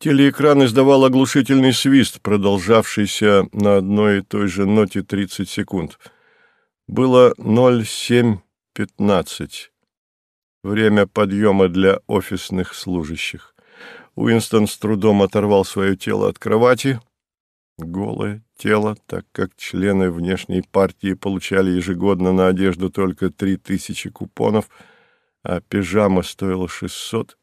Телеэкран издавал оглушительный свист, продолжавшийся на одной и той же ноте 30 секунд. Было 07.15. Время подъема для офисных служащих. Уинстон с трудом оторвал свое тело от кровати. Голое тело, так как члены внешней партии получали ежегодно на одежду только 3000 купонов, а пижама стоила 600,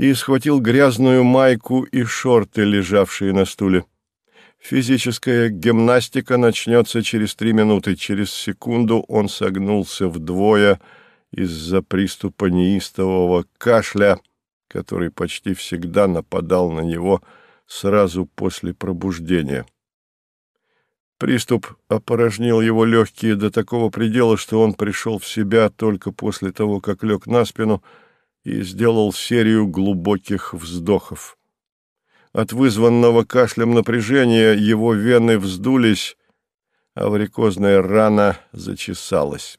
и схватил грязную майку и шорты, лежавшие на стуле. Физическая гимнастика начнется через три минуты. Через секунду он согнулся вдвое из-за приступа неистового кашля, который почти всегда нападал на него сразу после пробуждения. Приступ опорожнил его легкие до такого предела, что он пришел в себя только после того, как лег на спину и сделал серию глубоких вздохов. От вызванного кашлем напряжения его вены вздулись, а варикозная рана зачесалась.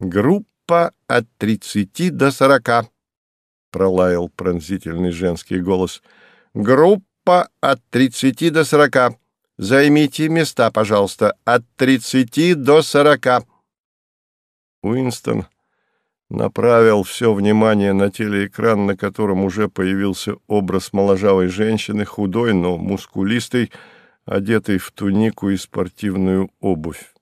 «Группа от тридцати до сорока», — пролаял пронзительный женский голос. «Группа от тридцати до сорока. Займите места, пожалуйста, от тридцати до сорока». Уинстон направил все внимание на телеэкран, на котором уже появился образ моложавой женщины, худой, но мускулистой, одетой в тунику и спортивную обувь.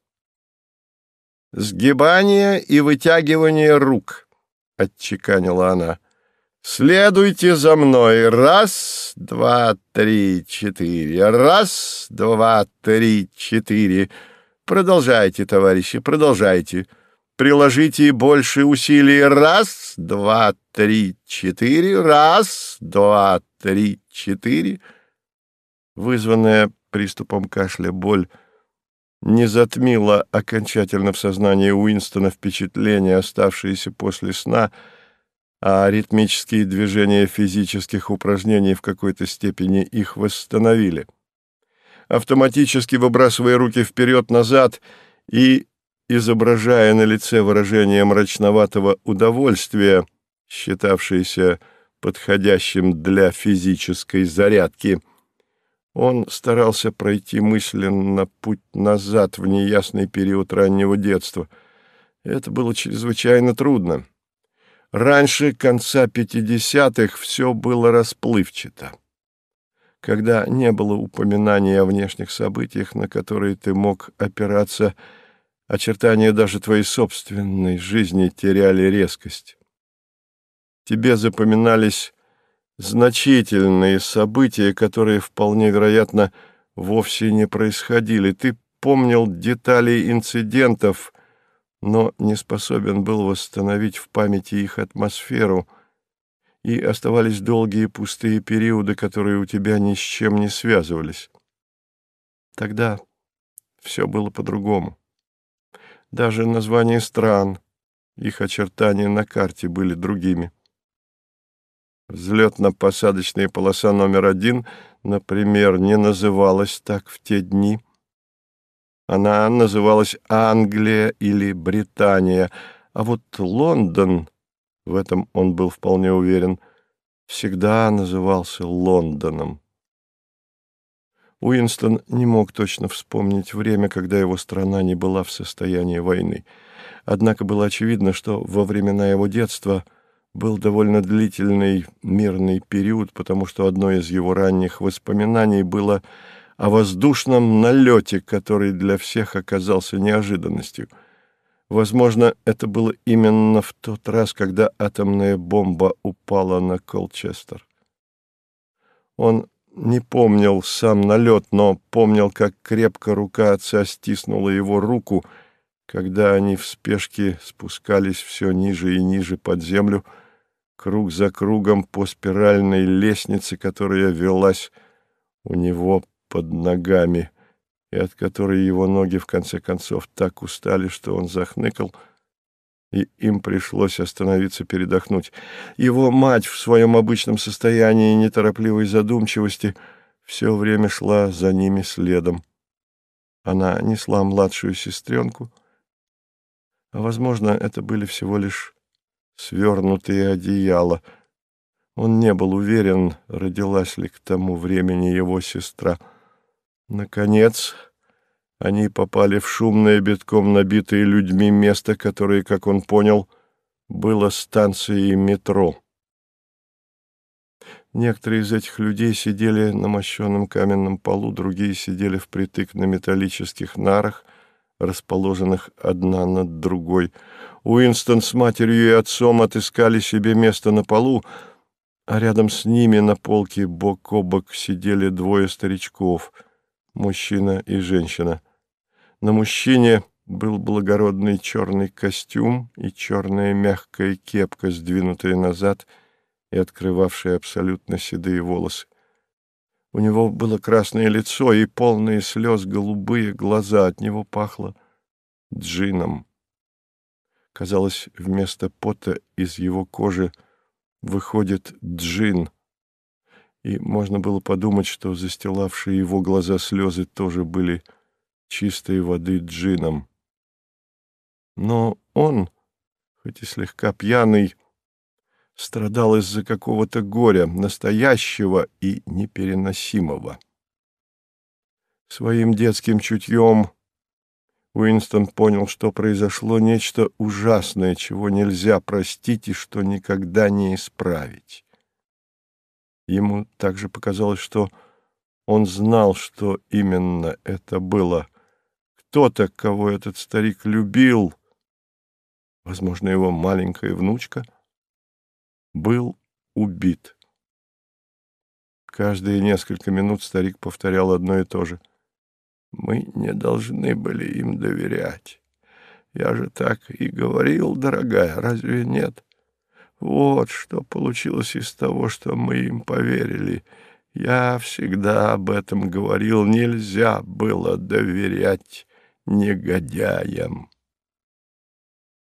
«Сгибание и вытягивание рук», — отчеканила она. «Следуйте за мной. Раз, два, три, четыре. Раз, два, три, четыре. Продолжайте, товарищи, продолжайте». Приложите больше усилий. Раз, два, три, четыре. Раз, два, три, четыре. Вызванная приступом кашля боль не затмила окончательно в сознании Уинстона впечатления, оставшиеся после сна, а ритмические движения физических упражнений в какой-то степени их восстановили. Автоматически выбрасывая руки вперед-назад и изображая на лице выражение мрачноватого удовольствия, считавшееся подходящим для физической зарядки. Он старался пройти мысленно путь назад в неясный период раннего детства. Это было чрезвычайно трудно. Раньше конца пятидесятых все было расплывчато. Когда не было упоминаний о внешних событиях, на которые ты мог опираться, — очертания даже твоей собственной жизни теряли резкость. Тебе запоминались значительные события, которые, вполне вероятно, вовсе не происходили. Ты помнил детали инцидентов, но не способен был восстановить в памяти их атмосферу, и оставались долгие пустые периоды, которые у тебя ни с чем не связывались. Тогда все было по-другому. Даже названия стран, их очертания на карте были другими. Взлетно-посадочная полоса номер один, например, не называлась так в те дни. Она называлась Англия или Британия, а вот Лондон, в этом он был вполне уверен, всегда назывался Лондоном. Уинстон не мог точно вспомнить время, когда его страна не была в состоянии войны. Однако было очевидно, что во времена его детства был довольно длительный мирный период, потому что одно из его ранних воспоминаний было о воздушном налете, который для всех оказался неожиданностью. Возможно, это было именно в тот раз, когда атомная бомба упала на Колчестер. Он не помнил сам налет, но помнил, как крепко рука отца стиснула его руку, когда они в спешке спускались все ниже и ниже под землю, круг за кругом по спиральной лестнице, которая велась у него под ногами, и от которой его ноги в конце концов так устали, что он захныкал — и им пришлось остановиться передохнуть. Его мать в своем обычном состоянии неторопливой задумчивости все время шла за ними следом. Она несла младшую сестренку, а, возможно, это были всего лишь свернутые одеяла. Он не был уверен, родилась ли к тому времени его сестра. Наконец, они попали в шумное, битком набитое людьми место, которое, как он понял, было станцией метро. Некоторые из этих людей сидели на мощенном каменном полу, другие сидели впритык на металлических нарах, расположенных одна над другой. Уинстон с матерью и отцом отыскали себе место на полу, а рядом с ними на полке бок о бок сидели двое старичков, мужчина и женщина. На мужчине был благородный черный костюм и черная мягкая кепка, сдвинутая назад — и открывавшие абсолютно седые волосы. У него было красное лицо и полные слез голубые глаза, от него пахло джином. Казалось, вместо пота из его кожи выходит джин, и можно было подумать, что застилавшие его глаза слезы тоже были чистой воды джином. Но он, хоть и слегка пьяный, страдал из-за какого-то горя, настоящего и непереносимого. Своим детским чутьем Уинстон понял, что произошло нечто ужасное, чего нельзя простить и что никогда не исправить. Ему также показалось, что он знал, что именно это было. Кто-то, кого этот старик любил, возможно, его маленькая внучка — был убит. Каждые несколько минут старик повторял одно и то же. «Мы не должны были им доверять. Я же так и говорил, дорогая, разве нет? Вот что получилось из того, что мы им поверили. Я всегда об этом говорил. Нельзя было доверять негодяям».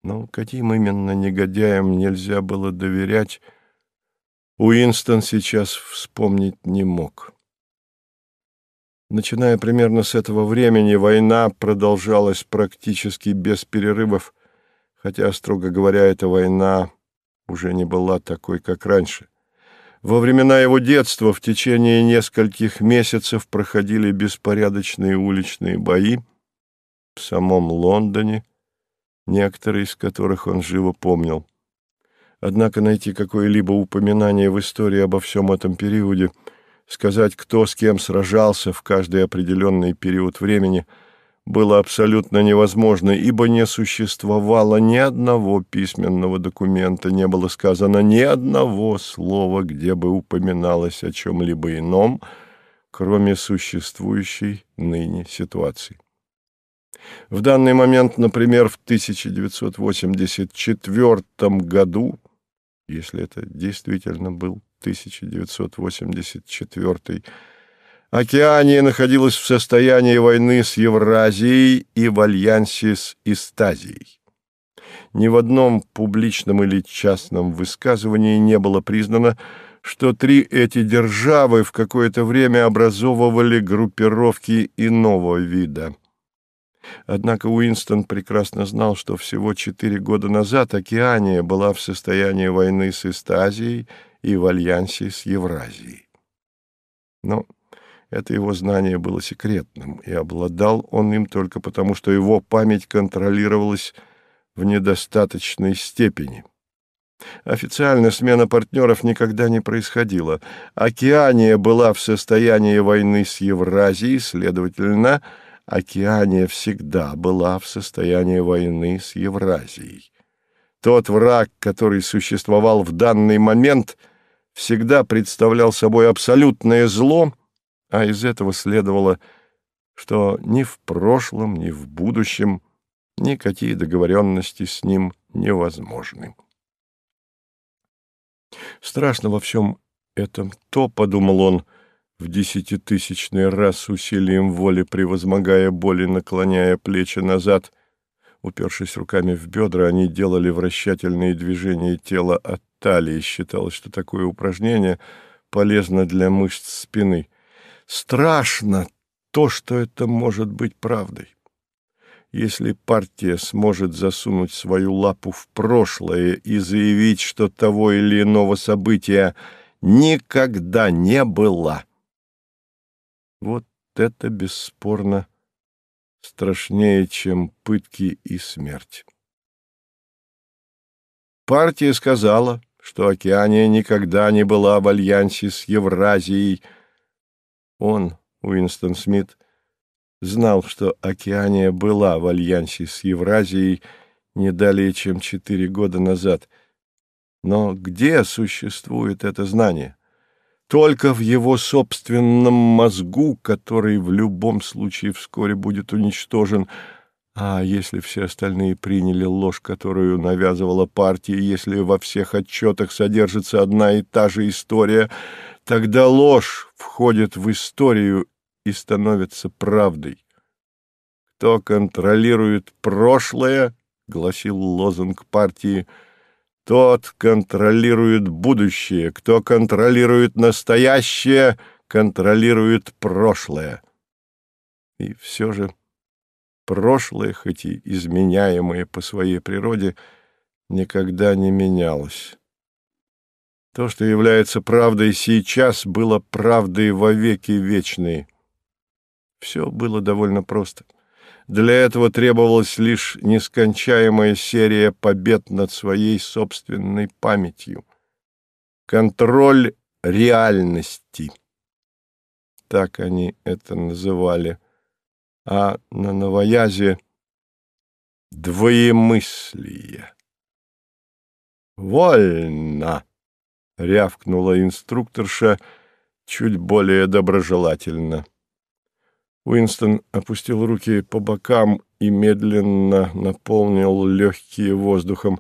Но каким именно негодяям нельзя было доверять, Уинстон сейчас вспомнить не мог. Начиная примерно с этого времени, война продолжалась практически без перерывов, хотя, строго говоря, эта война уже не была такой, как раньше. Во времена его детства в течение нескольких месяцев проходили беспорядочные уличные бои в самом Лондоне, некоторые из которых он живо помнил. Однако найти какое-либо упоминание в истории обо всем этом периоде, сказать, кто с кем сражался в каждый определенный период времени, было абсолютно невозможно, ибо не существовало ни одного письменного документа, не было сказано ни одного слова, где бы упоминалось о чем-либо ином, кроме существующей ныне ситуации. В данный момент, например, в 1984 году, если это действительно был 1984, Океания находилась в состоянии войны с Евразией и в альянсе с Истазией. Ни в одном публичном или частном высказывании не было признано, что три эти державы в какое-то время образовывали группировки иного вида – Однако Уинстон прекрасно знал, что всего четыре года назад Океания была в состоянии войны с Истазией и в альянсе с Евразией. Но это его знание было секретным, и обладал он им только потому, что его память контролировалась в недостаточной степени. Официально смена партнеров никогда не происходила. Океания была в состоянии войны с Евразией, следовательно, Океания всегда была в состоянии войны с Евразией. Тот враг, который существовал в данный момент, всегда представлял собой абсолютное зло, а из этого следовало, что ни в прошлом, ни в будущем никакие договоренности с ним невозможны. Страшно во всем этом то, — подумал он, — в десятитысячный раз усилием воли, превозмогая боли, наклоняя плечи назад. Упершись руками в бедра, они делали вращательные движения тела от талии. Считалось, что такое упражнение полезно для мышц спины. Страшно то, что это может быть правдой. Если партия сможет засунуть свою лапу в прошлое и заявить, что того или иного события никогда не было, вот это бесспорно страшнее, чем пытки и смерть. Партия сказала, что Океания никогда не была в альянсе с Евразией. Он, Уинстон Смит, знал, что Океания была в альянсе с Евразией не далее, чем четыре года назад. Но где существует это знание? Только в его собственном мозгу, который в любом случае вскоре будет уничтожен. А если все остальные приняли ложь, которую навязывала партия, если во всех отчетах содержится одна и та же история, тогда ложь входит в историю и становится правдой. «Кто контролирует прошлое?» — гласил лозунг партии. «Тот контролирует будущее. Кто контролирует настоящее, контролирует прошлое». И все же прошлое, хоть и изменяемое по своей природе, никогда не менялось. То, что является правдой сейчас, было правдой во веки вечные. Все было довольно просто. Для этого требовалась лишь нескончаемая серия побед над своей собственной памятью. Контроль реальности. Так они это называли. А на новоязе — двоемыслие. «Вольно!» — рявкнула инструкторша чуть более доброжелательно. Уинстон опустил руки по бокам и медленно наполнил легкие воздухом.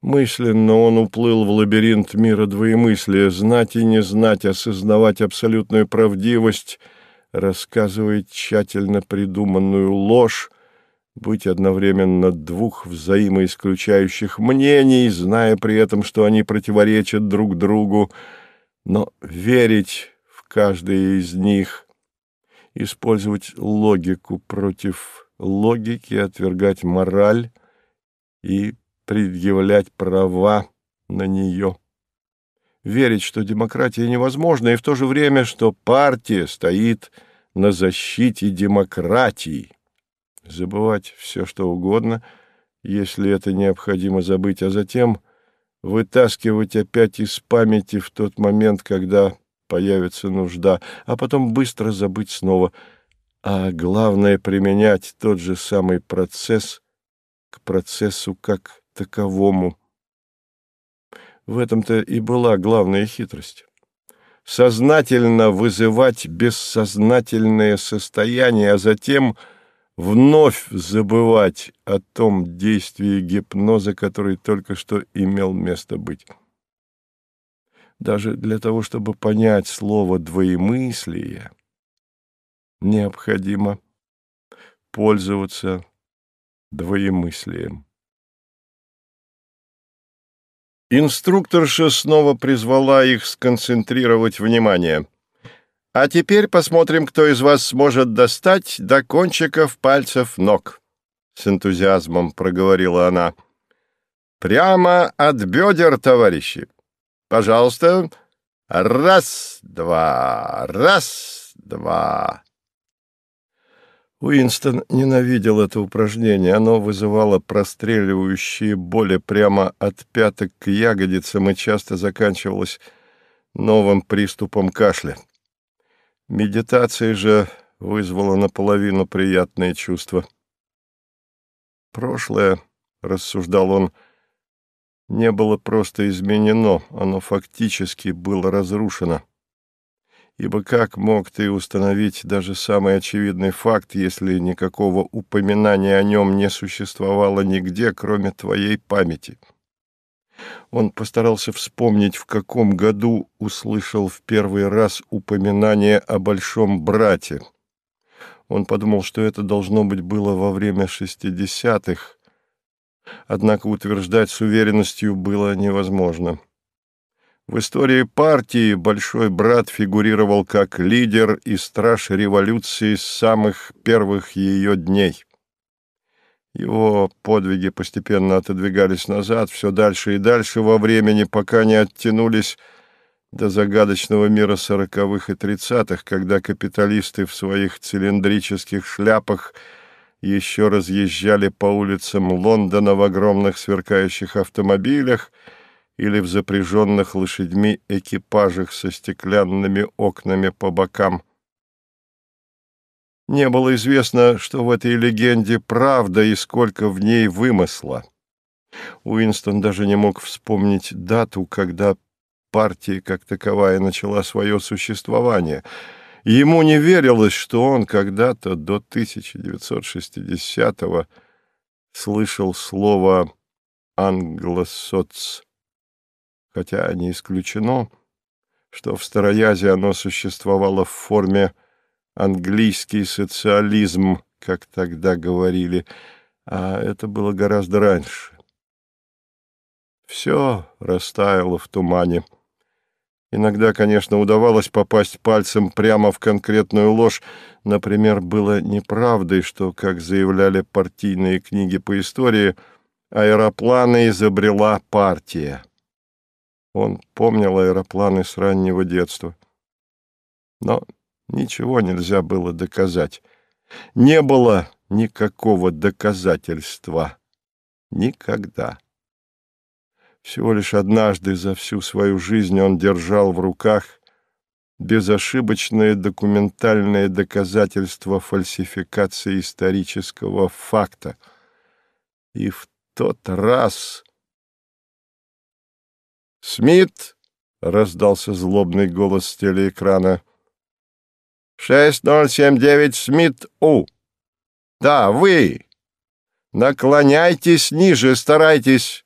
Мысленно он уплыл в лабиринт мира двоемыслия, знать и не знать, осознавать абсолютную правдивость, рассказывать тщательно придуманную ложь, быть одновременно двух взаимоисключающих мнений, зная при этом, что они противоречат друг другу, но верить в каждое из них — использовать логику против логики, отвергать мораль и предъявлять права на нее. Верить, что демократия невозможна, и в то же время, что партия стоит на защите демократии. Забывать все, что угодно, если это необходимо забыть, а затем вытаскивать опять из памяти в тот момент, когда появится нужда, а потом быстро забыть снова. А главное — применять тот же самый процесс к процессу как таковому. В этом-то и была главная хитрость. Сознательно вызывать бессознательное состояние, а затем вновь забывать о том действии гипноза, который только что имел место быть. Даже для того, чтобы понять слово «двоемыслие», необходимо пользоваться двоемыслием. Инструкторша снова призвала их сконцентрировать внимание. «А теперь посмотрим, кто из вас сможет достать до кончиков пальцев ног», — с энтузиазмом проговорила она. «Прямо от бедер, товарищи!» Пожалуйста. Раз, два, раз, два. Уинстон ненавидел это упражнение. Оно вызывало простреливающие боли прямо от пяток к ягодицам и часто заканчивалось новым приступом кашля. Медитация же вызвала наполовину приятное чувство. «Прошлое», — рассуждал он, — не было просто изменено, оно фактически было разрушено. Ибо как мог ты установить даже самый очевидный факт, если никакого упоминания о нем не существовало нигде, кроме твоей памяти? Он постарался вспомнить, в каком году услышал в первый раз упоминание о большом брате. Он подумал, что это должно быть было во время шестидесятых, однако утверждать с уверенностью было невозможно. В истории партии Большой Брат фигурировал как лидер и страж революции с самых первых ее дней. Его подвиги постепенно отодвигались назад, все дальше и дальше во времени, пока не оттянулись до загадочного мира сороковых и тридцатых, когда капиталисты в своих цилиндрических шляпах еще разъезжали по улицам Лондона в огромных сверкающих автомобилях или в запряженных лошадьми экипажах со стеклянными окнами по бокам. Не было известно, что в этой легенде правда и сколько в ней вымысла. Уинстон даже не мог вспомнить дату, когда партия как таковая начала свое существование. Ему не верилось, что он когда-то до 1960-го слышал слово «англосоц», хотя не исключено, что в Староязе оно существовало в форме «английский социализм», как тогда говорили, а это было гораздо раньше. Все растаяло в тумане. Иногда, конечно, удавалось попасть пальцем прямо в конкретную ложь. Например, было неправдой, что, как заявляли партийные книги по истории, аэропланы изобрела партия. Он помнил аэропланы с раннего детства. Но ничего нельзя было доказать. Не было никакого доказательства. Никогда. Всего лишь однажды за всю свою жизнь он держал в руках безошибочное документальное доказательство фальсификации исторического факта. И в тот раз... «Смит!» — раздался злобный голос с телеэкрана. «6079 Смит У!» «Да, вы! Наклоняйтесь ниже, старайтесь!»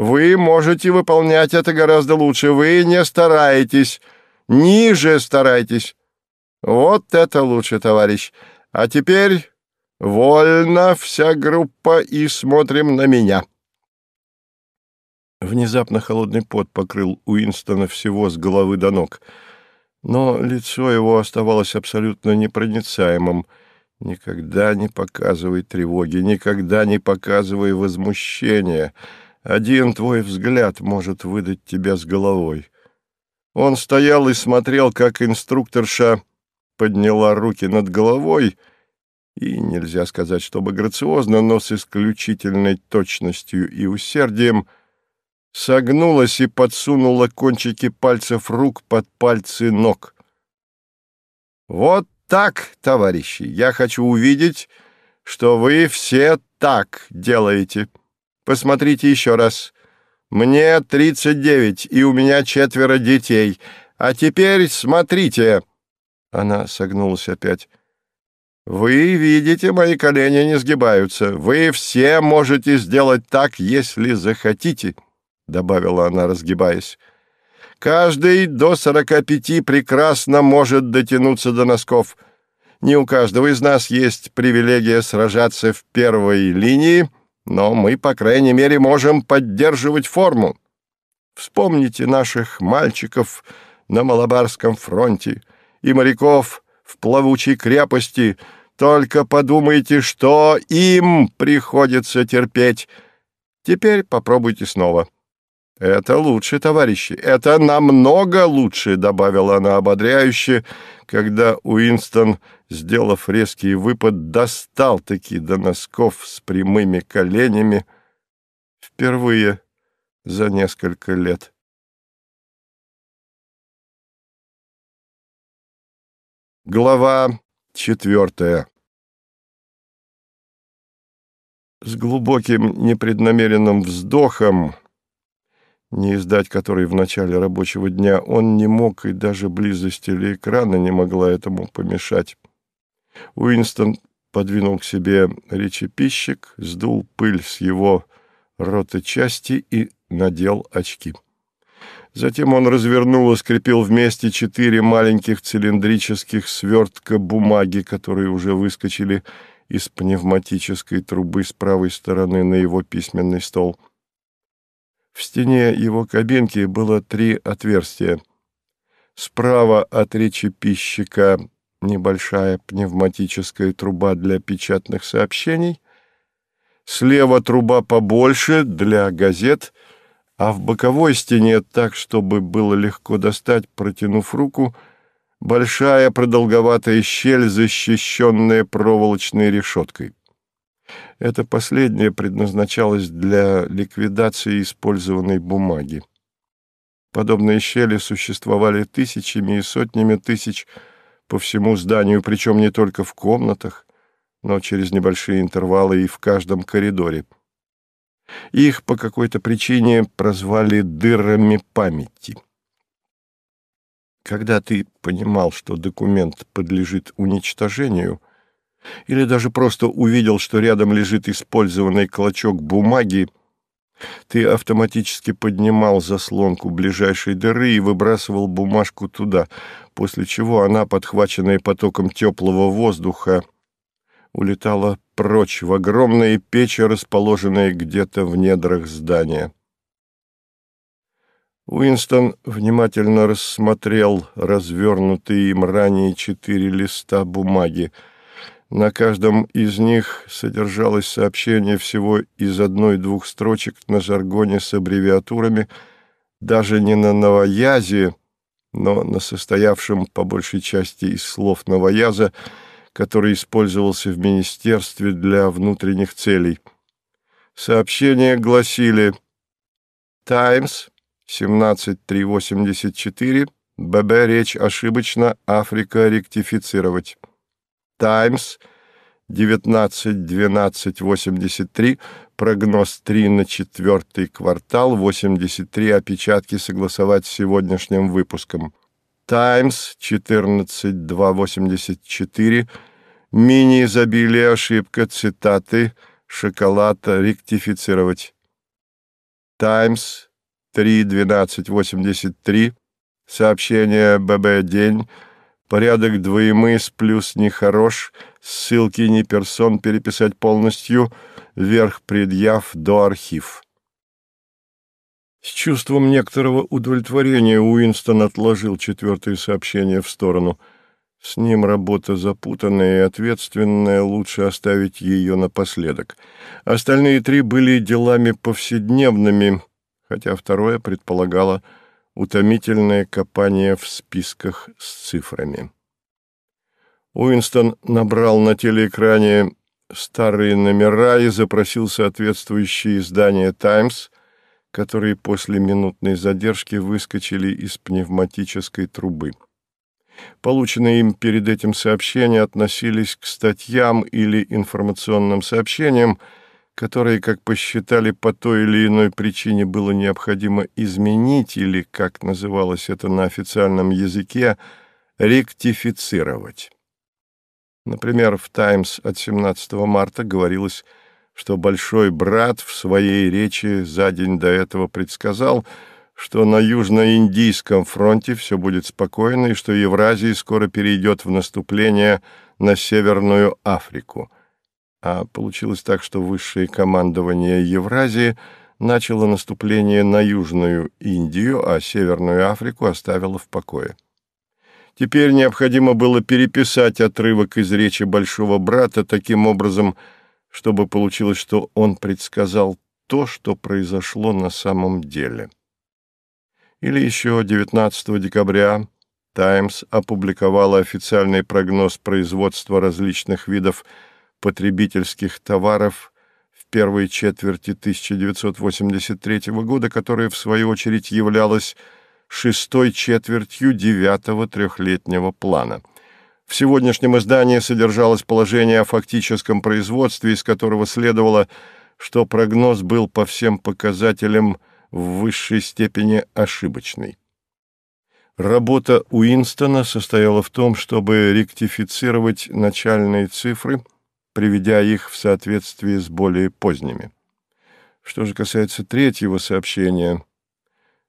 Вы можете выполнять это гораздо лучше. Вы не стараетесь. Ниже старайтесь. Вот это лучше, товарищ. А теперь вольно вся группа и смотрим на меня. Внезапно холодный пот покрыл Уинстона всего с головы до ног. Но лицо его оставалось абсолютно непроницаемым. Никогда не показывай тревоги, никогда не показывай возмущения — один твой взгляд может выдать тебя с головой. Он стоял и смотрел, как инструкторша подняла руки над головой, и нельзя сказать, чтобы грациозно, но с исключительной точностью и усердием согнулась и подсунула кончики пальцев рук под пальцы ног. «Вот так, товарищи, я хочу увидеть, что вы все так делаете». Посмотрите еще раз. Мне 39, и у меня четверо детей. А теперь смотрите. Она согнулась опять. Вы видите, мои колени не сгибаются. Вы все можете сделать так, если захотите, добавила она, разгибаясь. Каждый до сорока пяти прекрасно может дотянуться до носков. Не у каждого из нас есть привилегия сражаться в первой линии, но мы, по крайней мере, можем поддерживать форму. Вспомните наших мальчиков на Малабарском фронте и моряков в плавучей крепости. Только подумайте, что им приходится терпеть. Теперь попробуйте снова. «Это лучше, товарищи, это намного лучше», — добавила она ободряюще, когда Уинстон сделав резкий выпад, достал-таки до носков с прямыми коленями впервые за несколько лет. Глава четвертая С глубоким непреднамеренным вздохом, не издать который в начале рабочего дня он не мог, и даже близость телеэкрана не могла этому помешать, Уинстон подвинул к себе речепищик, сдул пыль с его роты части и надел очки. Затем он развернул и скрепил вместе четыре маленьких цилиндрических свертка бумаги, которые уже выскочили из пневматической трубы с правой стороны на его письменный стол. В стене его кабинки было три отверстия. Справа от речепищика небольшая пневматическая труба для печатных сообщений, Слева труба побольше для газет, а в боковой стене, так, чтобы было легко достать, протянув руку, большая продолговатая щель, защищенная проволочной решеткой. Это последнее предназначалось для ликвидации использованной бумаги. Подобные щели существовали тысячами и сотнями тысяч по всему зданию, причем не только в комнатах, но через небольшие интервалы и в каждом коридоре. Их по какой-то причине прозвали «дырами памяти». Когда ты понимал, что документ подлежит уничтожению, или даже просто увидел, что рядом лежит использованный клочок бумаги, ты автоматически поднимал заслонку ближайшей дыры и выбрасывал бумажку туда, после чего она, подхваченная потоком теплого воздуха, улетала прочь в огромные печи, расположенные где-то в недрах здания. Уинстон внимательно рассмотрел развернутые им ранее четыре листа бумаги. На каждом из них содержалось сообщение всего из одной-двух строчек на жаргоне с аббревиатурами, даже не на новоязе, но на состоявшем по большей части из слов новояза, который использовался в министерстве для внутренних целей. Сообщения гласили «Таймс», 17384, ББ речь ошибочно, Африка ректифицировать. Таймс, 19.12.83, прогноз 3 на четвертый квартал, 83 опечатки согласовать с сегодняшним выпуском. Таймс, 14.2.84, мини-изобилие, ошибка, цитаты, шоколад ректифицировать. Таймс, 3.12.83, сообщение ББ «День», порядок двоемыс плюс нехорош, ссылки не персон переписать полностью, вверх предъяв до архив. С чувством некоторого удовлетворения Уинстон отложил четвертое сообщение в сторону. С ним работа запутанная и ответственная, лучше оставить ее напоследок. Остальные три были делами повседневными, хотя второе предполагало утомительное копание в списках с цифрами. Уинстон набрал на телеэкране старые номера и запросил соответствующие издания «Таймс», которые после минутной задержки выскочили из пневматической трубы. Полученные им перед этим сообщения относились к статьям или информационным сообщениям, которые, как посчитали, по той или иной причине было необходимо изменить или, как называлось это на официальном языке, ректифицировать. Например, в «Таймс» от 17 марта говорилось, что Большой Брат в своей речи за день до этого предсказал, что на Южно-Индийском фронте все будет спокойно и что Евразия скоро перейдет в наступление на Северную Африку – а получилось так, что высшее командование Евразии начало наступление на Южную Индию, а Северную Африку оставило в покое. Теперь необходимо было переписать отрывок из речи Большого Брата таким образом, чтобы получилось, что он предсказал то, что произошло на самом деле. Или еще 19 декабря «Таймс» опубликовала официальный прогноз производства различных видов потребительских товаров в первой четверти 1983 года, которая, в свою очередь, являлась шестой четвертью девятого трехлетнего плана. В сегодняшнем издании содержалось положение о фактическом производстве, из которого следовало, что прогноз был по всем показателям в высшей степени ошибочный. Работа Уинстона состояла в том, чтобы ректифицировать начальные цифры – приведя их в соответствие с более поздними. Что же касается третьего сообщения,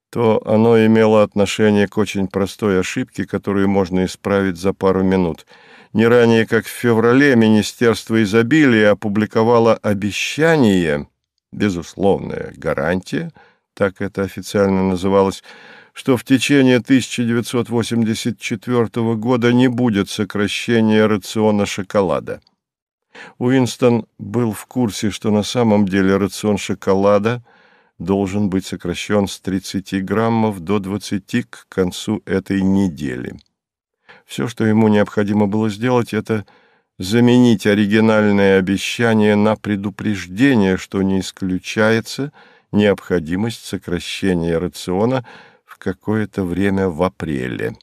то оно имело отношение к очень простой ошибке, которую можно исправить за пару минут. Не ранее, как в феврале, Министерство изобилия опубликовало обещание, безусловная гарантия, так это официально называлось, что в течение 1984 года не будет сокращения рациона шоколада. Уинстон был в курсе, что на самом деле рацион шоколада должен быть сокращен с 30 граммов до 20 к концу этой недели. Все, что ему необходимо было сделать, это заменить оригинальное обещание на предупреждение, что не исключается необходимость сокращения рациона в какое-то время в апреле.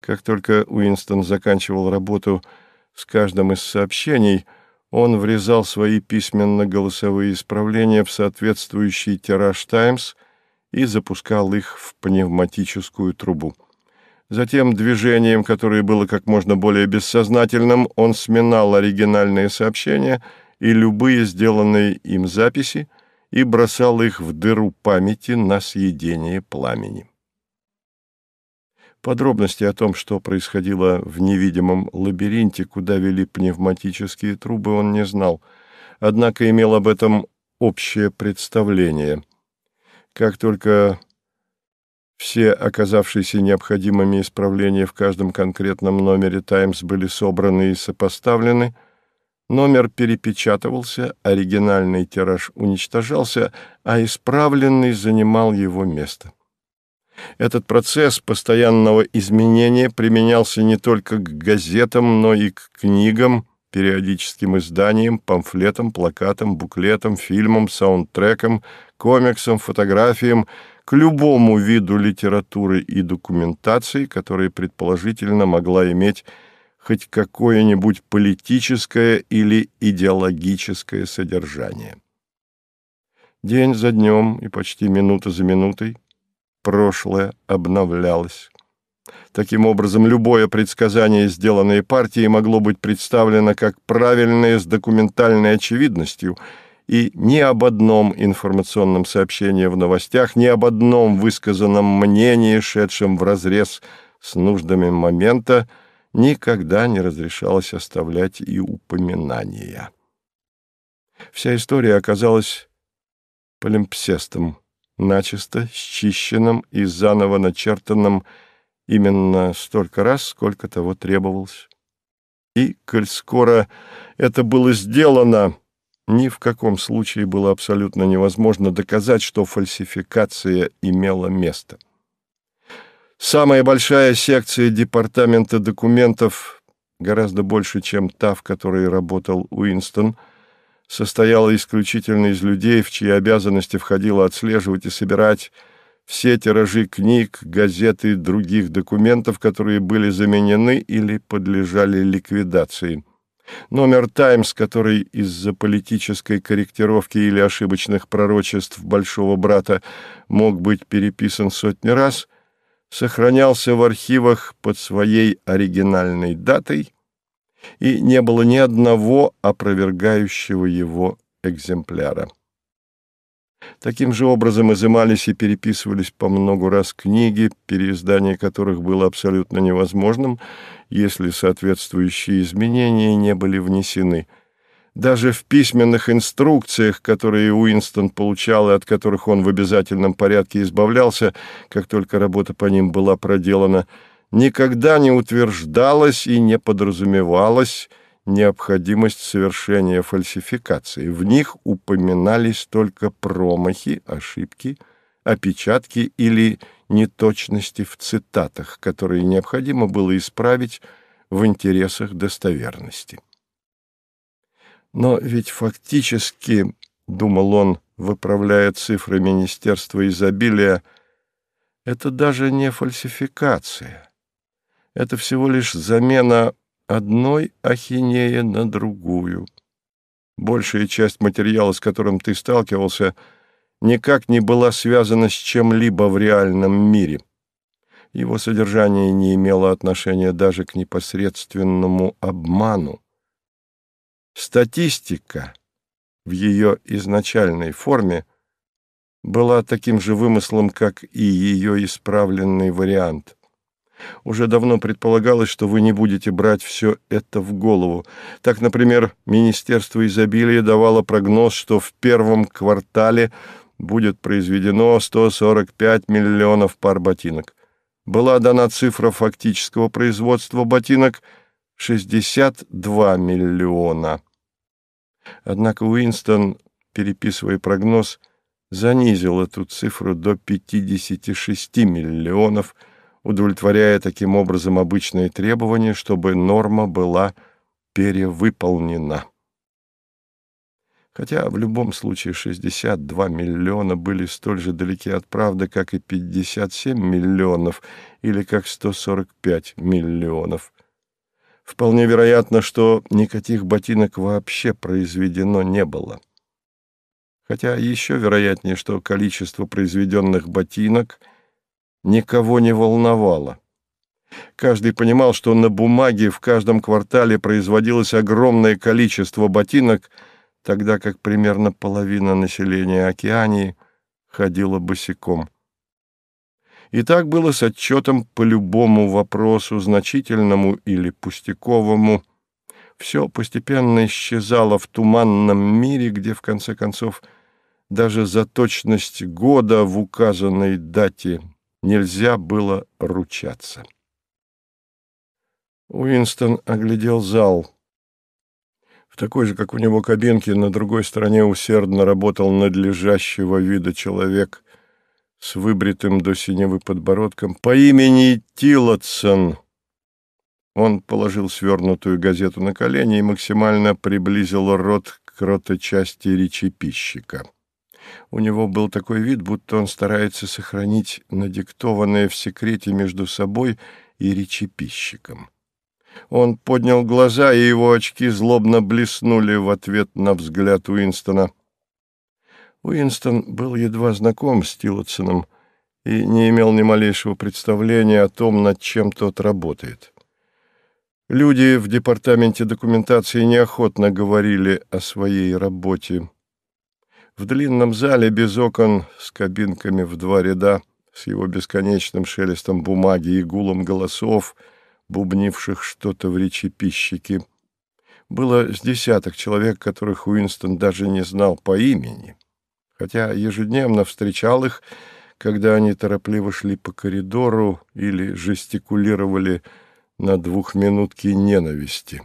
Как только Уинстон заканчивал работу с каждым из сообщений, он врезал свои письменно-голосовые исправления в соответствующий тираж «Таймс» и запускал их в пневматическую трубу. Затем движением, которое было как можно более бессознательным, он сминал оригинальные сообщения и любые сделанные им записи и бросал их в дыру памяти на съедение пламени. Подробности о том, что происходило в невидимом лабиринте, куда вели пневматические трубы, он не знал, однако имел об этом общее представление. Как только все оказавшиеся необходимыми исправления в каждом конкретном номере «Таймс» были собраны и сопоставлены, номер перепечатывался, оригинальный тираж уничтожался, а исправленный занимал его место. Этот процесс постоянного изменения применялся не только к газетам, но и к книгам, периодическим изданиям, памфлетам, плакатам, буклетам, фильмам, саундтрекам, комиксам, фотографиям, к любому виду литературы и документации, которая предположительно могла иметь хоть какое-нибудь политическое или идеологическое содержание. День за днем и почти минута за минутой прошлое обновлялось. Таким образом, любое предсказание, сделанное партией, могло быть представлено как правильное с документальной очевидностью, и ни об одном информационном сообщении в новостях, ни об одном высказанном мнении, шедшем вразрез с нуждами момента, никогда не разрешалось оставлять и упоминания. Вся история оказалась полимпсестом, начисто счищенным и заново начертанным именно столько раз, сколько того требовалось. И, коль скоро это было сделано, ни в каком случае было абсолютно невозможно доказать, что фальсификация имела место. Самая большая секция департамента документов, гораздо больше, чем та, в которой работал Уинстон – состояла исключительно из людей, в чьи обязанности входило отслеживать и собирать все тиражи книг, газет и других документов, которые были заменены или подлежали ликвидации. Номер «Таймс», который из-за политической корректировки или ошибочных пророчеств Большого Брата мог быть переписан сотни раз, сохранялся в архивах под своей оригинальной датой и не было ни одного опровергающего его экземпляра. Таким же образом изымались и переписывались по много раз книги, переиздание которых было абсолютно невозможным, если соответствующие изменения не были внесены. Даже в письменных инструкциях, которые Уинстон получал и от которых он в обязательном порядке избавлялся, как только работа по ним была проделана, никогда не утверждалась и не подразумевалась необходимость совершения фальсификации. В них упоминались только промахи, ошибки, опечатки или неточности в цитатах, которые необходимо было исправить в интересах достоверности. Но ведь фактически, думал он, выправляя цифры Министерства изобилия, это даже не фальсификация это всего лишь замена одной ахинеи на другую. Большая часть материала, с которым ты сталкивался, никак не была связана с чем-либо в реальном мире. Его содержание не имело отношения даже к непосредственному обману. Статистика в ее изначальной форме была таким же вымыслом, как и ее исправленный вариант. Уже давно предполагалось, что вы не будете брать все это в голову. Так, например, Министерство изобилия давало прогноз, что в первом квартале будет произведено 145 миллионов пар ботинок. Была дана цифра фактического производства ботинок 62 миллиона. Однако Уинстон, переписывая прогноз, занизил эту цифру до 56 миллионов, удовлетворяя таким образом обычные требования, чтобы норма была перевыполнена. Хотя в любом случае 62 миллиона были столь же далеки от правды, как и 57 миллионов или как 145 миллионов. Вполне вероятно, что никаких ботинок вообще произведено не было. Хотя еще вероятнее, что количество произведенных ботинок никого не волновало. Каждый понимал, что на бумаге в каждом квартале производилось огромное количество ботинок – тогда как примерно половина населения Океании ходила босиком. И так было с отчетом по любому вопросу, значительному или пустяковому. Все постепенно исчезало в туманном мире, где, в конце концов, даже за точность года в указанной дате нельзя было ручаться. Уинстон оглядел зал. В такой же, как у него, кабинке на другой стороне усердно работал надлежащего вида человек с выбритым до синевы подбородком по имени Тилотсон. Он положил свернутую газету на колени и максимально приблизил рот к ротой части речепищика. У него был такой вид, будто он старается сохранить надиктованное в секрете между собой и речепищиком. Он поднял глаза, и его очки злобно блеснули в ответ на взгляд Уинстона. Уинстон был едва знаком с Тиллотсоном и не имел ни малейшего представления о том, над чем тот работает. Люди в департаменте документации неохотно говорили о своей работе. В длинном зале без окон, с кабинками в два ряда, с его бесконечным шелестом бумаги и гулом голосов — бубнивших что-то в речепищике. Было с десяток человек, которых Уинстон даже не знал по имени, хотя ежедневно встречал их, когда они торопливо шли по коридору или жестикулировали на двухминутке ненависти.